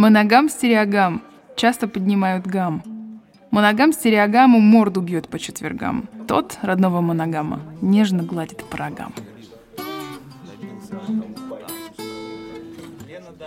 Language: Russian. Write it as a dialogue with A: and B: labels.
A: Моногам стереогам часто поднимают гам. Моногам стереогаму морду бьет по четвергам. Тот, родного моногама, нежно гладит по рогам.